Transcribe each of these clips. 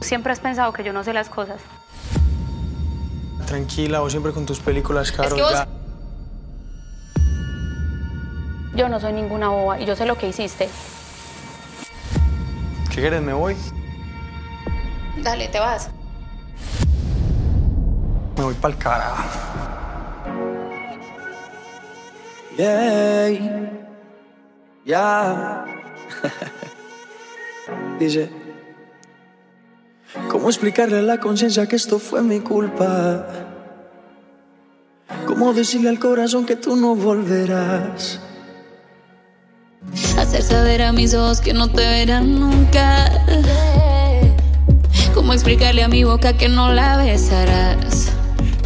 Siempre has pensado que yo no sé las cosas. Tranquila, vos siempre con tus películas, Caro. que vos- ya. Yo no soy ninguna boba y yo sé lo que hiciste. ¿Qué quieres? ¿Me voy? Dale, te vas. Me voy pa'l carajo. Yeah, ya. Dice, ¿cómo explicarle a la conciencia que esto fue mi culpa? ¿Cómo decirle al corazón que tú no volverás? Hacer saber a mis ojos que no te verán nunca. ¿Cómo explicarle a mi boca que no la besarás?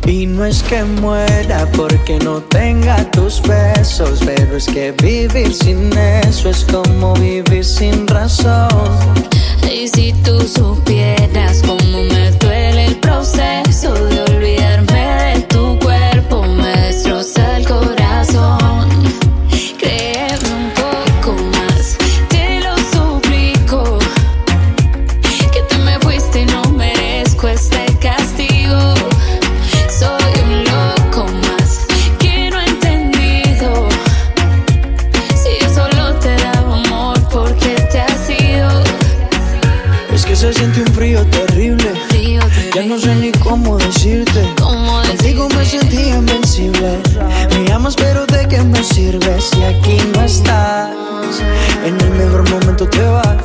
Y no es que muera porque no tenga tus besos, pero es que vivir sin eso es como vivir sin razón. Y si tú supieras se siente un frío terrible. Frío, Ya no sé ni cómo decirte. ¿Cómo Contigo me sentí invencible. Me amas, pero ¿de qué me sirves si aquí no estás? En el mejor momento te vas.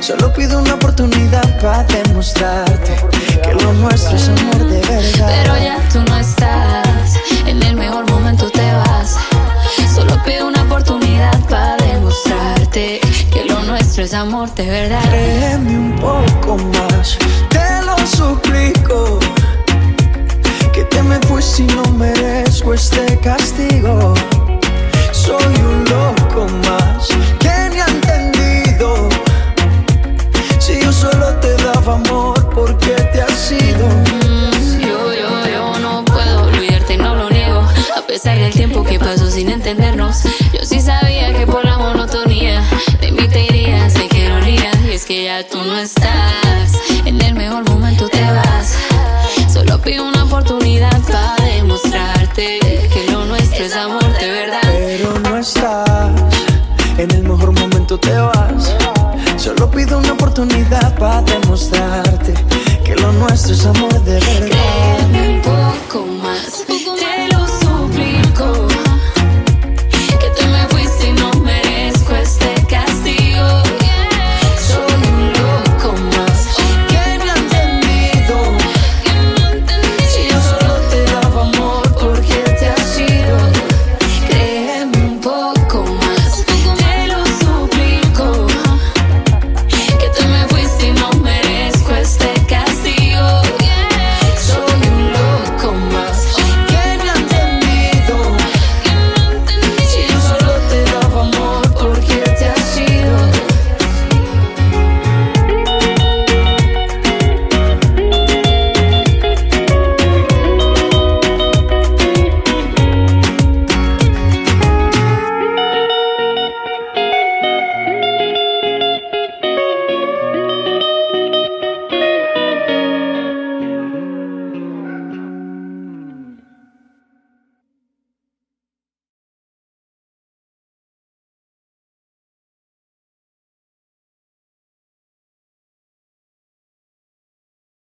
Solo pido una oportunidad para demostrarte que lo nuestro es amor de verdad. Pero ya tú no estás, en el mejor momento te vas. Solo pido una oportunidad para demostrarte que lo nuestro es amor de verdad. Créeme más, te lo suplico. Que te me fuiste y no merezco este castigo. Soy un loco más que ni ha entendido. Si yo solo te daba amor, ¿por qué te has ido? Yo, yo, yo no puedo olvidarte, no lo niego. A pesar del tiempo que pasó sin entendernos, tú no estás, en el mejor momento te vas. Solo pido una oportunidad para demostrarte que lo nuestro es amor de verdad. Pero no estás, en el mejor momento te vas. Solo pido una oportunidad para demostrarte que lo nuestro es amor de verdad.